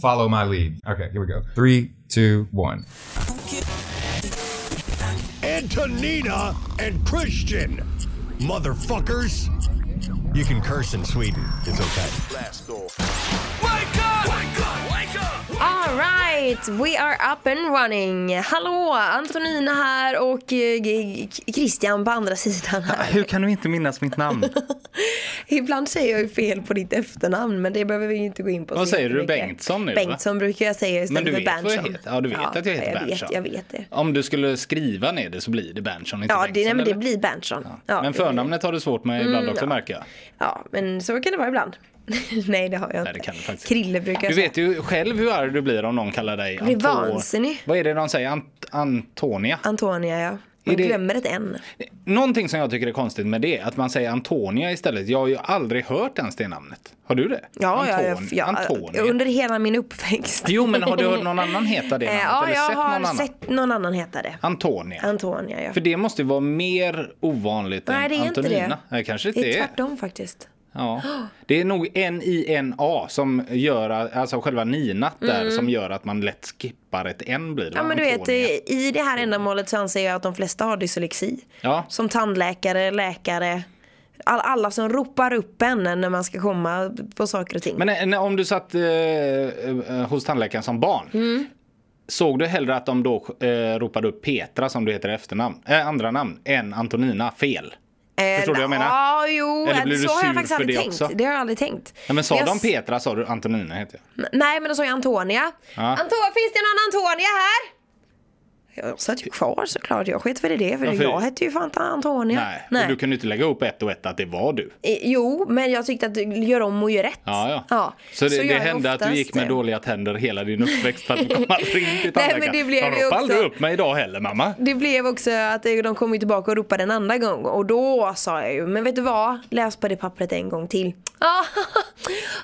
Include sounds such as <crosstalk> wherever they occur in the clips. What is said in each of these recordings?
follow my lead. Okay, here we go. Three, two, one. Antonina and Christian. Motherfuckers. You can curse in Sweden. It's okay. Right, we are up and running. Hallå, Antonina här och eh, Christian på andra sidan här. Hur kan du inte minnas mitt namn? <laughs> Ibland säger jag ju fel på ditt efternamn men det behöver vi ju inte gå in på. Vad säger du? Bengtsson nu, va? Bengtsson brukar jag säga istället Men du för vet jag Berntsson. Ja, du vet att jag heter jag Berntsson. Vet, jag vet det. Om du skulle skriva ner det så blir det Berntsson, inte Ja, det, Bengtsson, nej, men det blir Berntsson. Ja, Men det förnamnet har du svårt med ibland också ja. märker jag. Ja, men så kan det vara ibland. <laughs> nej, det har jag Nej, inte. det kan du faktiskt Krille brukar jag Du vet ju själv hur arg du blir om någon kallar dig blir Anto- vansinnig. Vad är det de säger? Ant Antonia? Antonia, ja. Man Är det- glömmer ett N. Någonting som jag tycker är konstigt med det är att man säger Antonia istället. Jag har ju aldrig hört ens det namnet. Har du det? Ja, ja, ja, Anton- ja, Antonia. under hela min uppväxt. Jo, men har du hört någon annan heta det Eh, <laughs> namnet? Ja, eller jag sett har någon annan? sett någon annan heta det. Antonia. Antonia, ja. För det måste ju vara mer ovanligt Nej, det än är inte det. Nej, kanske Det inte är är. tvärtom faktiskt. Ja. <gasps> Det är nog N-I-N-A som gör, alltså själva ninat där, som gör att man lätt skippar ett N blir det. Mm. Ja, men du vet, eh, i det här ändamålet så anser jag att de flesta har dyslexi. Ja. Som tandläkare, läkare, all, alla som ropar upp en när man ska komma på saker och ting. Men eh, om du satt eh, eh, hos tandläkaren som barn. Mm. Såg du hellre att de då eh, ropade upp Petra som du heter efternamn, äh, andra namn, än Antonina fel? Förstår du vad jag menar? Ja, jo, Eller blir du så har jag sur faktiskt för aldrig det tänkt. också? Det har jag aldrig tänkt. Ja, men sa jag de Petra sa du Antonina heter jag. Nej, men då sa jag Antonia. Ja. Antonia, finns det någon Antonia här? Jag satt ju kvar såklart. Jag sket väl i det, för Ja, för- jag hette ju fan Antonia. Nej, och du kunde inte lägga upp ett och ett att det var du. Eh, Jo, men jag tyckte att gör om och gör rätt. Ja, ja. Så det, gör det hände att du gick med dåliga tänder hela din uppväxt för att du kom aldrig in till Nej, men det blev De ropade aldrig upp mig idag heller mamma. Det blev också att de kom tillbaka och ropade en andra gång och då sa jag ju, men vet du vad? Läs på det pappret en gång till. <laughs> Ah,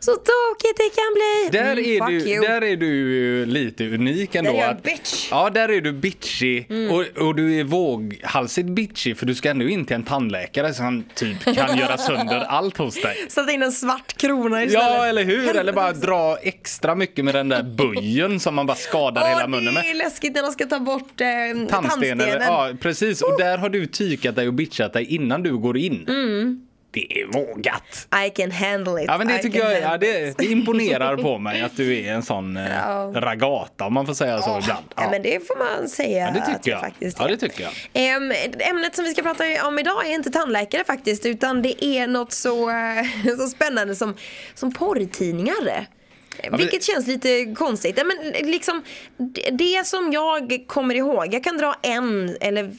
så tokigt det kan bli! Där Mm, är, du, you. där är du lite unik ändå. Där är jag att- bitch. Ja, där är du bitchy. Och, och du är våghalsigt bitchy för du ska ändå in till en tandläkare som typ kan <laughs> göra sönder allt hos dig. Sätta in en svart krona istället. Ja, eller hur? Eller bara dra extra mycket med den där böjen som man bara skadar hela munnen med. det är läskigt när de ska ta bort eh, Tandsten, tandstenen. eller, ja, precis. Och där har du tykat dig och bitchat dig innan du går in. Mm. Det är vågat. I can handle it. Ja men det I tycker jag ja, det, det imponerar <laughs> på mig att du är en sån eh, Ja. ragata om man får säga så ibland. Ja. men det får man säga Ja, det tycker jag faktiskt Ja, det tycker jag. Ämnet som vi ska prata om idag är inte tandläkare faktiskt utan det är något så, eh, så spännande som, som porrtidningar. Vilket känns lite konstigt. Ja, Men liksom, det som jag kommer ihåg, jag kan dra en eller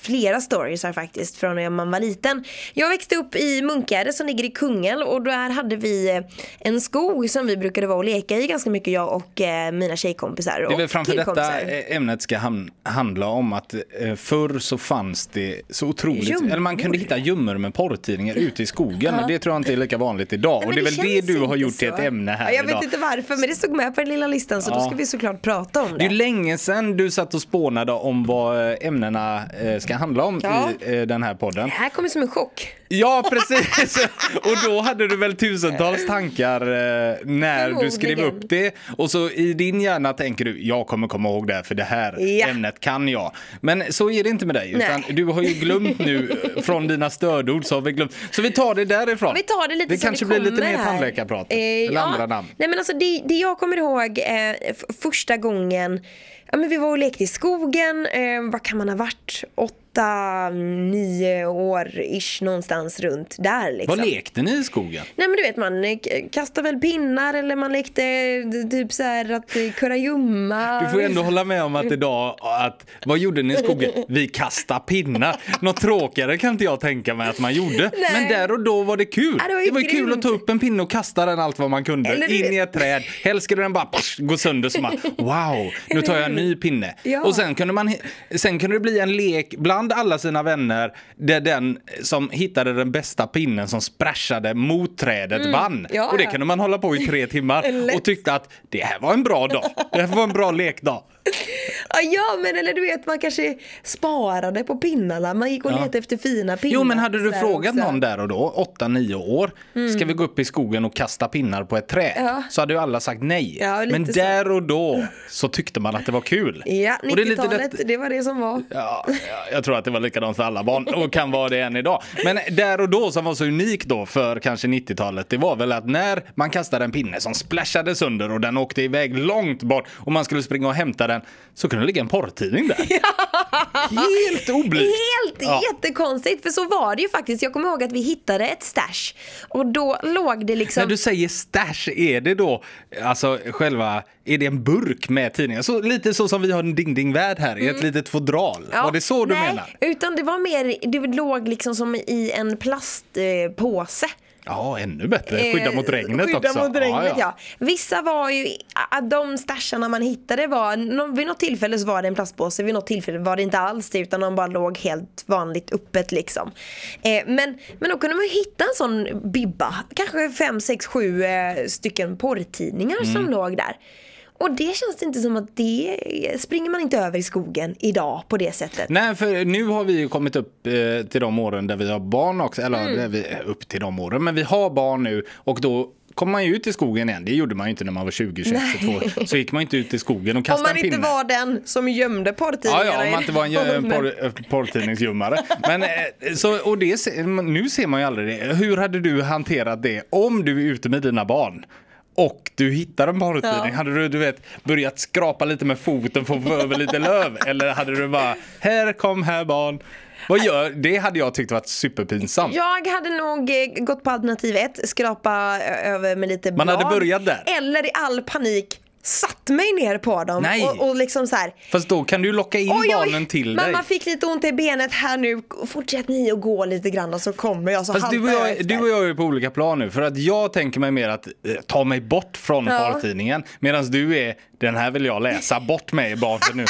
flera stories här faktiskt från när man var liten. Jag växte upp i Munkare som ligger i Kungälv och där hade vi eh, en skog som vi brukade vara och leka i ganska mycket jag och eh, mina tjejkompisar. Det är väl och framför detta ämnet ska handla om att eh, förr så fanns det så otroligt, Gömmor. eller man kunde hitta gömmor med porrtidningar ute i skogen. Det tror jag inte är lika vanligt idag. Nej, och det är väl det du har gjort till så. ett ämne här ja, Jag idag. vet inte varför men det stod med på den lilla listan så då Ja. ska vi såklart prata om Det det. är länge sedan du satt och spånade om vad ämnena eh, ska handla om Ja. i eh, den här podden. Det här kommer som en chock. Ja, precis! <laughs> Och då hade du väl tusentals tankar eh, när du skrev upp det. Och så i din hjärna tänker du, jag kommer komma ihåg det här för det här Ja. ämnet kan jag. Men så är det inte med dig. Utan Nej. du har ju glömt nu eh, från dina stödord så har vi glömt. Så vi tar det därifrån. Vi tar det lite Det som kanske det blir lite mer tandläkarprat. Eh, eller ja. andra namn. Nej men alltså det, det jag kommer ihåg eh, första gången Ja, men vi var och lekte i skogen, eh, vad kan man ha varit? Åtta, nio år ish någonstans runt där liksom. Vad lekte ni i skogen? Nej men du vet man eh, kastade väl pinnar eller man lekte eh, typ så här att eh, kurragömma. Du får ändå hålla med om att idag, att, vad gjorde ni i skogen? Vi kastade pinnar. Något tråkigare kan inte jag tänka mig att man gjorde. Nej. Men där och då var det kul. Ja, det var ju var kul att ta upp en pinne och kasta den allt vad man kunde. Eller In i ett träd. Helst skulle den bara gå sönder som man, <laughs> wow, nu tar jag en ny pinne. Ja. Och sen kunde, man, sen kunde det bli en lek bland alla sina vänner där den som hittade den bästa pinnen som sprashade mot trädet vann. Mm. Ja, och det kunde man hålla på i tre timmar <laughs> och tyckte att det här var en bra dag. Det här var en bra lekdag. Ja, men eller du vet man kanske sparade på pinnarna. Man gick och letade efter fina pinnar. Jo men hade du frågat också. någon där och då, 8-9 år, ska vi gå upp i skogen och kasta pinnar på ett träd? Ja. Så hade ju alla sagt nej. Ja, men så. där och då så tyckte man att det var kul. Ja, Och det är lite 90-talet, det- det var det som var. Ja, ja, jag tror att det var likadant för alla barn och kan vara det än idag. Men där och då som var så unikt då för kanske 90-talet, det var väl att när man kastade en pinne som splashade sönder och den åkte iväg långt bort och man skulle springa och hämta den så kunde det ligga en porrtidning där. <laughs> Helt oblygt. Helt Ja. jättekonstigt, för så var det ju faktiskt. Jag kommer ihåg att vi hittade ett stash och då låg det liksom... När du säger stash, är det då alltså själva, är det en burk med tidningar? Så, lite så som vi har en Ding Ding Värld här i ett litet fodral. Ja, var det så du nej, menar? utan det var mer, det låg liksom som i en plastpåse. Ja, ännu bättre. Skydda mot regnet Eh, Skydda också. mot regnet, ja, ja. Vissa var ju, de stasharna man hittade var, vid något tillfälle så var det en plastpåse, vid något tillfälle var det inte alls det utan de bara låg helt vanligt öppet liksom. Eh, men, men då kunde man hitta en sån bibba, kanske fem, sex, sju eh, stycken porrtidningar Mm. som låg där. Och det känns inte som att det springer man inte över i skogen idag på det sättet. Nej, för nu har vi ju kommit upp eh, till de åren där vi har barn också. Eller Mm. där vi är upp till de åren. Men vi har barn nu och då kommer man ju ut i skogen igen. Det gjorde man ju inte när man var 20, 21, Nej. 22. Så gick man inte ut i skogen och Om kastade man en inte pinne. var den som gömde porrtidningarna. Ja, ja, om man inte var en, en porr, <laughs> eh, porrtidningsgömmare. Men, eh, så, och det, nu ser man ju aldrig det. Hur hade du hanterat det om du är ute med dina barn? Och du hittar en porrtidning. Ja. Hade du, du vet, börjat skrapa lite med foten för att få över lite löv? <laughs> Eller hade du bara, här kom här barn. Vad gör, det hade jag tyckt varit superpinsamt. Jag hade nog eh, gått på alternativ ett, skrapa över med lite Man blad. hade börjat där. Eller i all panik satt mig ner på dem. Nej. Och, och liksom så här. Fast då kan du locka in barnen till dig. mamma fick lite ont i benet här nu. Fortsätt ni att gå lite grann och så kommer jag så Fast du och, jag, du och jag är på olika plan nu. För att jag tänker mig mer att eh, ta mig bort från Ja. porrtidningen. Medan du är, den här vill jag läsa, bort mig barn för nu.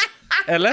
Eller?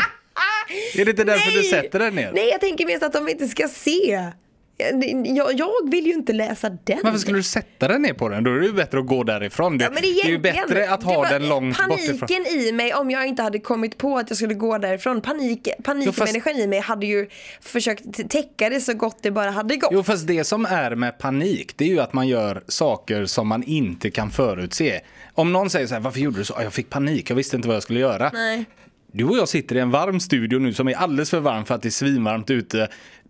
Är det inte därför du sätter den ner? Nej, jag tänker mest att de inte ska se. Jag, jag vill ju inte läsa den. Varför skulle du sätta den ner på den? Då är det ju bättre att gå därifrån. Det, Ja, men det är ju bättre att det ha den långt bortifrån. Paniken i mig om jag inte hade kommit på att jag skulle gå därifrån. Panik, panikmänniskan i mig hade ju försökt täcka det så gott det bara hade gått. Jo fast det som är med panik det är ju att man gör saker som man inte kan förutse. Om någon säger så här, varför gjorde du så? "Ja, Jag fick panik, jag visste inte vad jag skulle göra. Nej. Du och jag sitter i en varm studio nu som är alldeles för varm för att det är svinvarmt ute.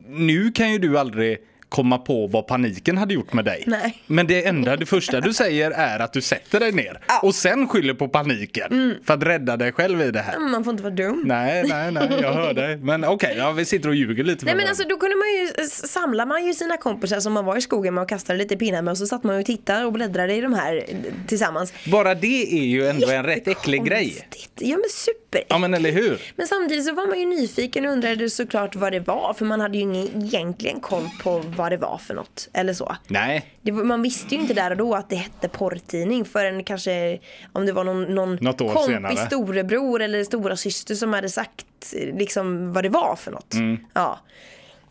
Nu kan ju du aldrig komma på vad paniken hade gjort med dig. Nej. Men det enda, det första du säger är att du sätter dig ner Ja. och sen skyller på paniken för att rädda dig själv i det här. Man får inte vara dum. Nej, nej, nej, jag hör dig. Men okej, ja, vi sitter och ljuger lite Nej men alltså då kunde man ju s- samla man ju sina kompisar som man var i skogen med och kastade lite pinnar med och så satt man ju och tittade och bläddrade i de här eh, tillsammans. Bara det är ju ändå en rätt äcklig grej. Ja men super. Ja men eller hur? Men samtidigt så var man ju nyfiken och undrade såklart vad det var för man hade ju ingen egentligen koll på vad det var för något. Eller så. Nej, Det man visste ju inte där och då att det hette porrtidning förrän kanske om det var någon, någon Något år kompis senare. storebror eller stora syster som hade sagt liksom vad det var för något. Ja.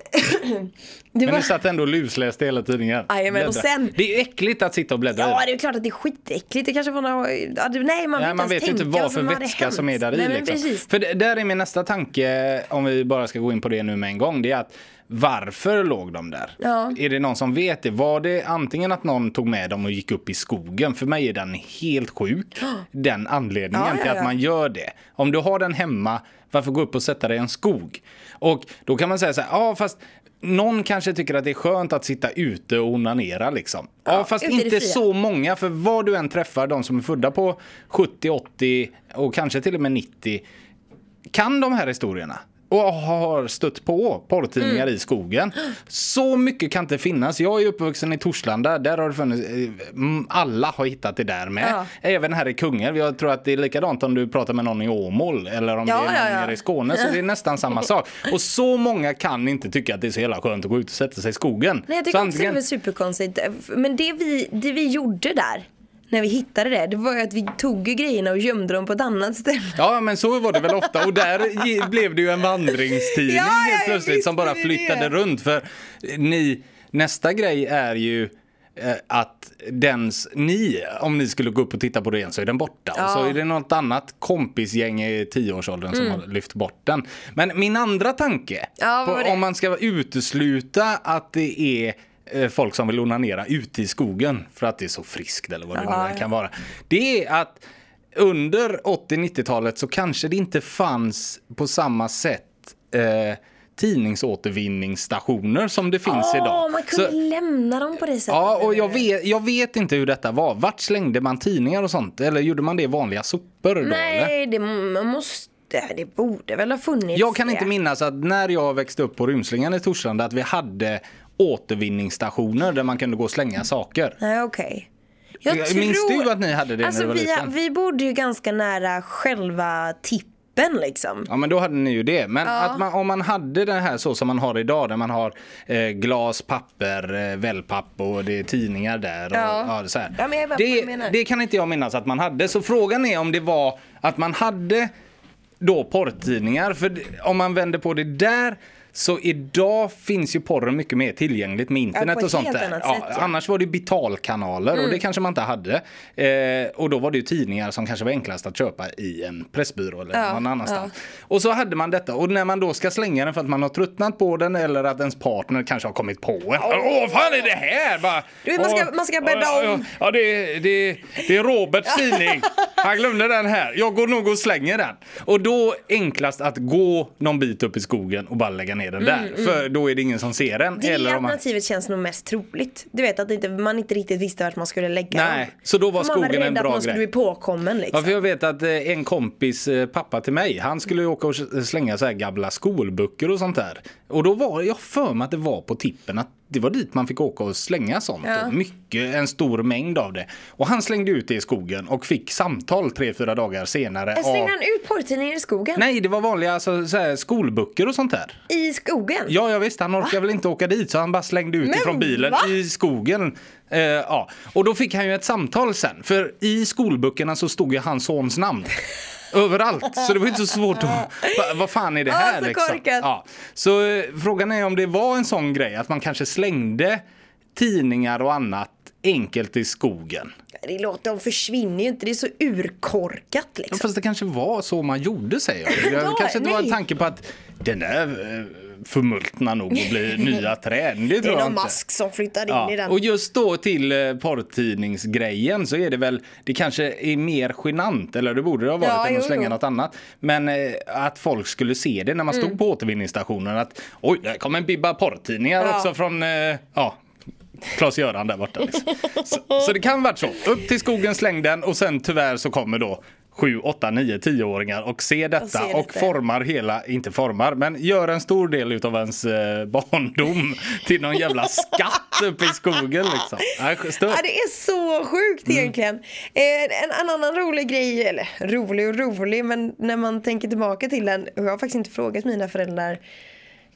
<clears throat> det men var... ni satt ändå och lusläste hela tidningen. Jajamän, och sen- Det är ju äckligt att sitta och bläddra Ja, det är klart att det är skitäckligt. Det kanske var. Ja, det, nej, man, Nej, man vet ju inte vad för vätska som är där i. Nej, liksom. För där är min nästa tanke, om vi bara ska gå in på det nu med en gång, det är att varför låg de där? Ja. Är det någon som vet det? Var det antingen att någon tog med dem och gick upp i skogen? För mig är den helt sjuk, den anledningen Ja, ja, till att man gör det. Om du har den hemma, varför gå upp och sätta dig i en skog? Och då kan man säga så här, ja fast någon kanske tycker att det är skönt att sitta ute och onanera liksom. Ja, Ja, fast inte så många, för vad du än träffar, de som är födda på 70, 80 och kanske till och med 90, kan de här historierna och har stött på porrtidningar Mm. i skogen. Så mycket kan inte finnas. Jag är uppvuxen i Torslanda. Där har det funnits, eh, alla har hittat det där med. Ja. Även här i Kungälv. Jag tror att det är likadant om du pratar med någon i Åmål eller om Ja, det är någon ja, nere i Skåne. Så det är nästan samma <laughs> sak. Och så många kan inte tycka att det är så jävla skönt att gå ut och sätta sig i skogen. Nej, jag så tycker också det var superkonstigt. Men det vi, det vi gjorde där, när vi hittade det, det var ju att vi tog ju grejerna och gömde dem på ett annat ställe. Ja men så var det väl ofta och där blev det ju en vandringstidning Ja, ja, helt plötsligt som bara flyttade det. runt för ni, nästa grej är ju eh, att dens, ni, om ni skulle gå upp och titta på det igen så är den borta. Och så är det något annat kompisgäng i tioårsåldern som har lyft bort den. Men min andra tanke, Mm. Ja, på, om man ska utesluta att det är folk som vill onanera ute i skogen för att det är så friskt eller vad det Ja, kan vara. Det är att under 80-90-talet så kanske det inte fanns på samma sätt eh, tidningsåtervinningsstationer som det finns Åh, idag. man kunde Så- lämna dem på det sättet. Ja, och jag vet, jag vet inte hur detta var. Vart slängde man tidningar och sånt? Eller gjorde man det i vanliga sopor då? Eller? Nej, det man måste... Det borde väl ha funnits. Jag kan inte det. minnas att när jag växte upp på Rymslingan i Torslanda att vi hade återvinningsstationer där man kunde gå och slänga saker. Nej, okej. Jag Minns tror... du att ni hade det alltså, när du var vi, liten? vi bodde ju ganska nära själva tippen liksom. Ja men då hade ni ju det. Men att man, om man hade det här så som man har idag där man har eh, glas, papper, eh, wellpapp och det är tidningar där. Och, Ja. ja, så här. Ja, men jag vet vad du det, det kan inte jag minnas att man hade. Så frågan är om det var att man hade då porrtidningar. För om man vänder på det där så idag finns ju porren mycket mer tillgängligt med internet ett och sånt där. Ja, sätt, ja. Mm. Annars var det betalkanaler och det kanske man inte hade. Eh, och då var det ju tidningar som kanske var enklast att köpa i en pressbyrå eller Ja, någon annanstans. Och så hade man detta och när man då ska slänga den för att man har tröttnat på den eller att ens partner kanske har kommit på en. Åh, vad fan är det här? Bara, Du man ska- man ska bädda ja, om. Ja, det, det, det är Roberts tidning. Han glömde den här. Jag går nog och slänger den. Och då enklast att gå någon bit upp i skogen och bara lägga ner den där. För då är det ingen som ser den. Mm, Det eller om man... alternativet känns nog mest troligt. Du vet att inte, man inte riktigt visste vart man skulle lägga Nej, dem. så då var För man skogen var en rädd bra att man skulle grej. bli påkommen liksom. Ja, för jag vet att eh, en kompis eh, pappa till mig, han skulle ju åka och slänga så här gamla skolböcker och sånt där. Och då var jag för mig att det var på tippen att det var dit man fick åka och slänga sånt. Ja. Och mycket, en stor mängd av det. Och han slängde ut det i skogen och fick samtal tre, fyra dagar senare. Jag slängde av- han ut porrtidningar i skogen? Nej, det var vanliga alltså, så här, skolböcker och sånt där. I skogen? Ja, jag visst, han orkade väl inte åka dit så han bara slängde ut Men ifrån bilen va? i skogen. Eh, ja. Och då fick han ju ett samtal sen, för i skolböckerna så stod ju hans sons namn. Överallt, så det var inte så svårt att... <laughs> Va, vad fan är det Ja, här så liksom? Ja. Så eh, frågan är om det var en sån grej, att man kanske slängde tidningar och annat enkelt i skogen. Det låter, de försvinner ju inte, det är så urkorkat Ja, liksom. Fast det kanske var så man gjorde säger jag. Det <laughs> Ja, kanske inte var en tanke på att den där förmultnar nog och blir <laughs> nya träd. Det Det är någon mask som flyttar in i Ja, den. och just då till eh, porrtidningsgrejen så är det väl, det kanske är mer genant, eller det borde det ha varit, Ja, än att slänga jo. något annat. Men eh, att folk skulle se det när man Mm. stod på återvinningsstationen att oj, där kom en bibba porrtidningar Ja. också från, eh, ja, Klas-Göran där borta. Liksom. <laughs> Så, så det kan varit så. Upp till skogen, släng den och sen tyvärr så kommer då 7, 8, 9, 10-åringar och ser detta och, ser detta. formar hela, inte formar, men gör en stor del utav ens eh, barndom till någon jävla <laughs> skatt uppe i skogen liksom. Ja, det är så sjukt Mm. egentligen. Eh, en, en annan rolig grej, eller rolig och rolig, men när man tänker tillbaka till den. Och jag har faktiskt inte frågat mina föräldrar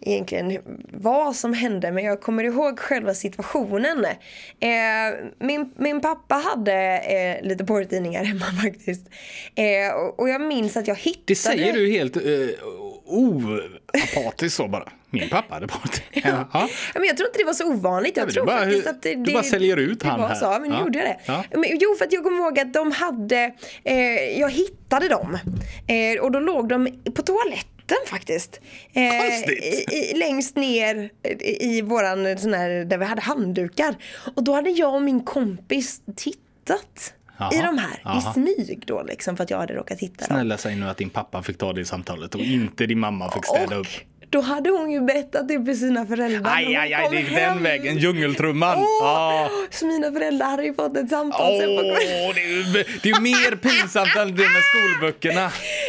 egentligen vad som hände men jag kommer ihåg själva situationen. Eh, min, min pappa hade eh, lite porrtidningar hemma <laughs> faktiskt. Eh, och, och jag minns att jag hittade... Det säger du helt uh, oapatiskt så bara. Min pappa hade porrtidningar. <laughs> Ja. Ja, men jag tror inte det var så ovanligt. Jag men tror bara faktiskt att det, du bara säljer ut det han var här. Så, men Ja. gjorde jag det. Ja. Men, jo, för att jag kommer ihåg att de hade, eh, jag hittade dem. Eh, och då låg de på toaletten faktiskt. Eh, Konstigt. i, i, längst ner i, i våran sån här, där vi hade handdukar. Och då hade jag och min kompis tittat. I Jaha. de här, Jaha. i smyg då liksom för att jag hade råkat hitta dem. Snälla säg nu att din pappa fick ta det i samtalet och inte din mamma fick städa upp. Då hade hon ju berättat det för sina föräldrar. Aj, aj, aj, det är den vägen. Djungeltrumman. Åh, Ah. Så mina föräldrar hade ju fått ett samtal Åh, sen på det är ju det är ju mer pinsamt än det med skolböckerna.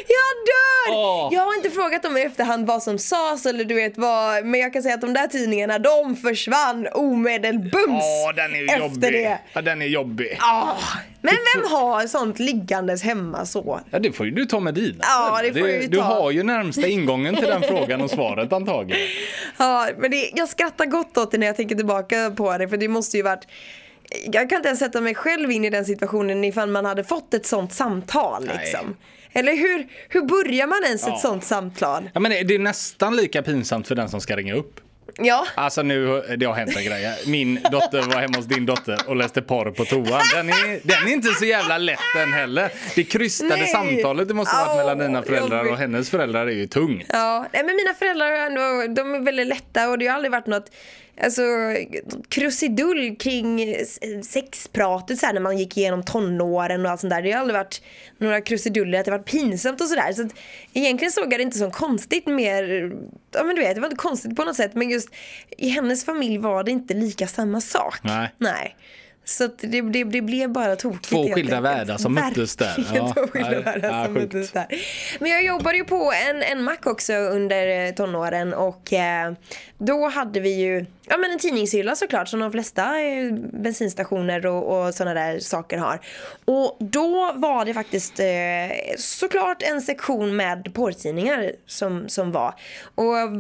Jag dör! Åh. Jag har inte frågat dem i efterhand vad som sades eller du vet vad Men jag kan säga att de där tidningarna de försvann omedelbums Ja, den är efter jobbig. det. Ja, den är jobbig. Ah, men vem har sånt liggandes hemma så? Ja, det får ju du ta med dina. Ja, det får jag ju Du ta. har ju närmsta ingången till den frågan och svaret antagligen. <laughs> Ja, men det, jag skrattar gott åt det när jag tänker tillbaka på det för det måste ju varit jag kan inte ens sätta mig själv in i den situationen ifall man hade fått ett sånt samtal liksom. Eller hur, hur börjar man ens Ja. ett sånt samtal? Ja, men det det är nästan lika pinsamt för den som ska ringa upp. Ja. Alltså nu, det har hänt en grej. Min dotter var hemma hos din dotter och läste porr på toan. Den är, den är inte så jävla lätt den heller. Det krystade Nej. samtalet det måste ha varit mellan dina föräldrar jobbigt. och hennes föräldrar är ju tungt. Ja, nej, men mina föräldrar är ändå, de är väldigt lätta och det har aldrig varit något Alltså krusidull kring sexpratet så här, när man gick igenom tonåren och allt sånt där. Det har aldrig varit några krusiduller, att det har varit pinsamt och sådär. Så att, egentligen såg jag det inte som konstigt mer, ja men du vet, det var inte konstigt på något sätt men just i hennes familj var det inte lika samma sak. Nej. Nej. Så det, det, det blev bara tokigt Två skilda världar som möttes där. Ja, två skilda nej, världar ja, som sjukt. möttes där. Men jag jobbade ju på en, en mack också under eh, tonåren och eh, då hade vi ju ja, men en tidningshylla såklart som de flesta eh, bensinstationer och, och sådana där saker har. Och då var det faktiskt eh, såklart en sektion med porrtidningar som, som var. Och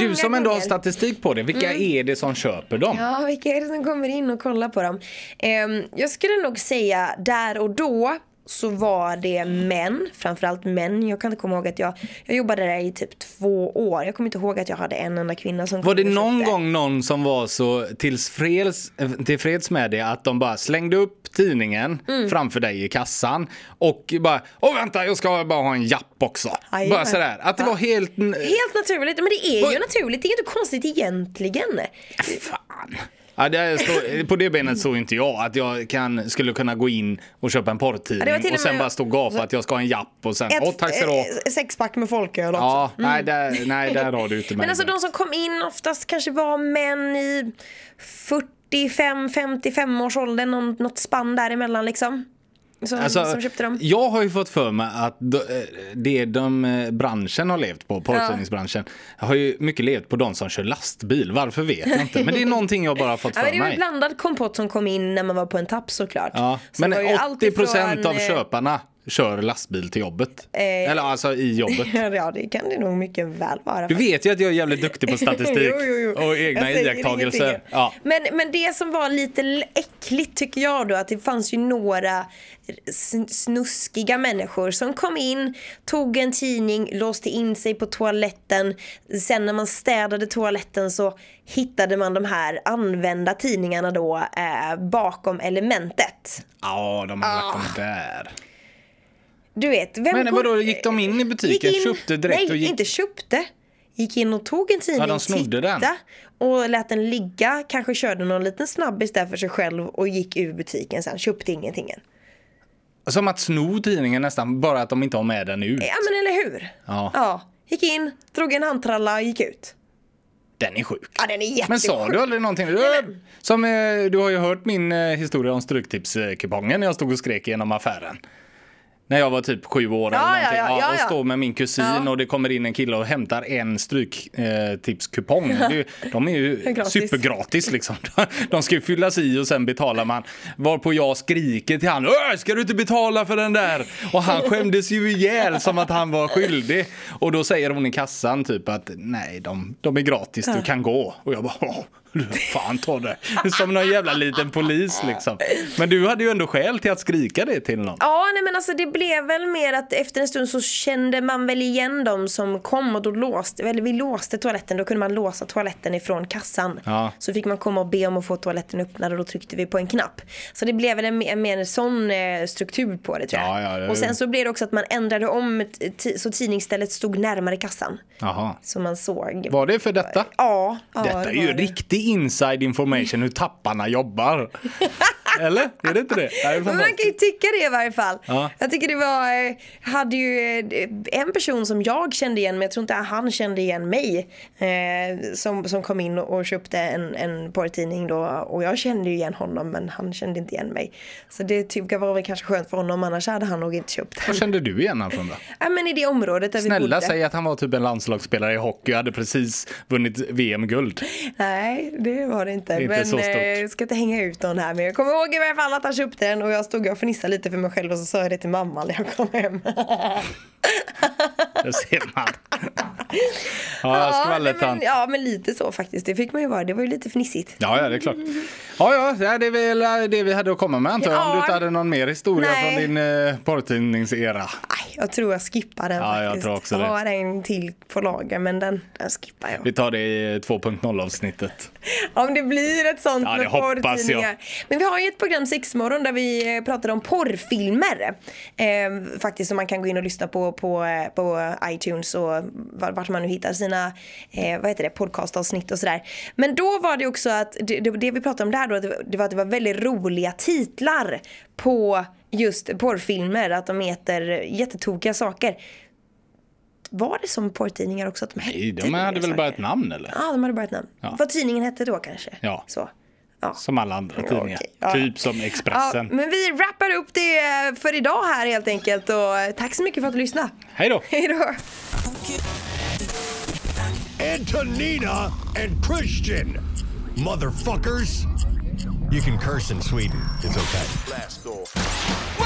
Du som ändå har gånger- statistik på det, vilka är det som köper dem? Ja, vilka är det som kommer in och kollar på dem? Ehm, jag skulle nog säga där och då så var det män, framförallt män. Jag kan inte komma ihåg att jag, jag jobbade där i typ två år. Jag kommer inte ihåg att jag hade en enda kvinna som Var det någon gång någon som var så tillfreds, eh, tillfreds med det att de bara slängde upp tidningen Mm. framför dig i kassan och bara Åh vänta, jag ska bara ha en japp också. Jajamän. Bara sådär. Att det var helt... Helt naturligt, men det är ju naturligt. Det är inte konstigt egentligen. Fan. Ja, det står, på det benet såg inte jag att jag kan, skulle kunna gå in och köpa en porrtidning och och sen bara stå och gapa att jag ska ha en japp och sen åh tack ska du ha. eh, sexpack med folköl också. Ja, nej där, nej där har du mig. Men alltså de som kom in oftast kanske var män i 45-55 års ålder, något spann däremellan liksom. Som, Alltså, som köpte dem. Jag har ju fått för mig att eh, det de eh, branschen har levt på, porrtidningsbranschen, har ju mycket levt på de som kör lastbil. Varför vet jag inte. Men det är <laughs> någonting jag bara fått Ja, för men det var ju mig. blandad kompott som kom in när man var på en tapp såklart. Ja. Så Men det var ju allt 80 procent ifrån, av eh, köparna kör lastbil till jobbet. Eh, Eller alltså i jobbet. <laughs> Ja, det kan det nog mycket väl vara. Du vet ju att jag är jävligt duktig på <laughs> statistik Jo, jo, jo. och egna iakttagelser. Ja. Men, men det som var lite äckligt tycker jag då att det fanns ju några sn- snuskiga människor som kom in, tog en tidning, låste in sig på toaletten. Sen när man städade toaletten så hittade man de här använda tidningarna då eh, bakom elementet. ja, de har lagt Ah. dem där. Du vet, vem Men går- vadå, gick de in i butiken, in- köpte direkt nej, och gick- inte köpte. Gick in och tog en tidning, Ja, de snodde den. och lät den ligga. Kanske körde någon liten snabbis där för sig själv och gick ur butiken sen. Köpte ingenting. Som att sno tidningen nästan, bara att de inte har med den ut. Ja men eller hur? Ja. ja. Gick in, drog en handtralla och gick ut. Den är sjuk. Ja den är jättesjuk. Men sa du aldrig någonting? Du, som, eh, du har ju hört min eh, historia om Stryktipskupongen när jag stod och skrek genom affären. När jag var typ sju år Ja, eller någonting. ja, ja, och står med min kusin och det kommer in en kille och hämtar en stryktipskupong. Det- De är ju Gratis. supergratis liksom. <laughs> De ska ju fyllas i och sen betalar man. Varpå jag skriker till han. "Öh, Ska du inte betala för den där? Och han <laughs> skämdes ju ihjäl som att han var skyldig. Och då säger hon i kassan typ att nej, de, de är gratis, du kan gå. Och jag bara, "Åh, du fan ta det. Som någon jävla liten polis liksom. Men du hade ju ändå skäl till att skrika det till någon. Ja, nej men alltså det blev väl mer att efter en stund så kände man väl igen dem som kom och då låste, eller vi låste toaletten, då kunde man låsa toaletten ifrån kassan. Ja. Så fick man komma och be om att få toaletten öppnad och då tryckte vi på en knapp. Så det blev väl en, en mer sån eh, struktur på det tror jag. Ja, ja, Och sen så blev det också att man ändrade om så tidningsstället stod närmare kassan. Jaha. Så man såg. Var det för detta? Ja. Detta är ju det. riktig inside information hur tapparna jobbar. <laughs> Eller? Är det inte det? Nej, det Men man kan ju tycka det i varje fall. Ja. Jag tycker det var, eh, hade ju eh, en person som jag kände igen men jag tror inte han kände igen mig. Eh, som, som kom in och, köpte en, en porrtidning då och jag kände ju igen honom men han kände inte igen mig. Så det tycker var väl kanske skönt för honom annars hade han nog inte köpt den. Vad kände du igen honom från då? Ja men i det området där vi Snälla bodde. säg att han var typ en landslagsspelare i hockey och hade precis vunnit VM-guld. Nej, det var det inte. Inte men så stort. eh, jag ska inte hänga ut någon här. Men jag kommer ihåg i varje fall att han köpte den och jag stod och fnissade lite för mig själv och så sa jag det till mamma när jag kom hem. Det ser man. Ja, skvallret nej, han. men, ja, men lite så faktiskt. Det fick man ju vara. Det var ju lite fnissigt. Ja, ja, det är klart. Ja, ja, det är väl det vi hade att komma med antar jag. Om Ja. du inte hade någon mer historia Nej. från din eh, porrtidningsera. Aj, jag tror jag skippar den Ja, jag faktiskt. tror också det. Jag har en till på lager men den, den skippar jag. Vi tar det i 2.0 avsnittet. Om det blir ett sånt Ja, det med hoppas jag. Men vi har ju ett program Sexmorgon där vi eh, pratade om porrfilmer. Eh, faktiskt som man kan gå in och lyssna på på, eh, på iTunes och var- vart man nu hittar sina eh, vad heter det, podcastavsnitt och sådär. Men då var det också att det, det, vi pratade om där då, det, det var att det var väldigt roliga titlar på just porrfilmer. Att de heter jättetokiga saker. Var det som porrtidningar också? Att de Nej, de hade väl bara ett namn eller? Ja, de hade bara ett namn. Ja. Vad tidningen hette då kanske? Ja. Så. Ja. Som alla andra tidningar. Ja. Typ som Ja, Expressen. men vi wrappar upp det för idag här helt enkelt och tack så mycket för att du lyssnade. Hej då! Hej då! Antonina and Christian. Motherfuckers. You can curse in Sweden. It's okay. Wake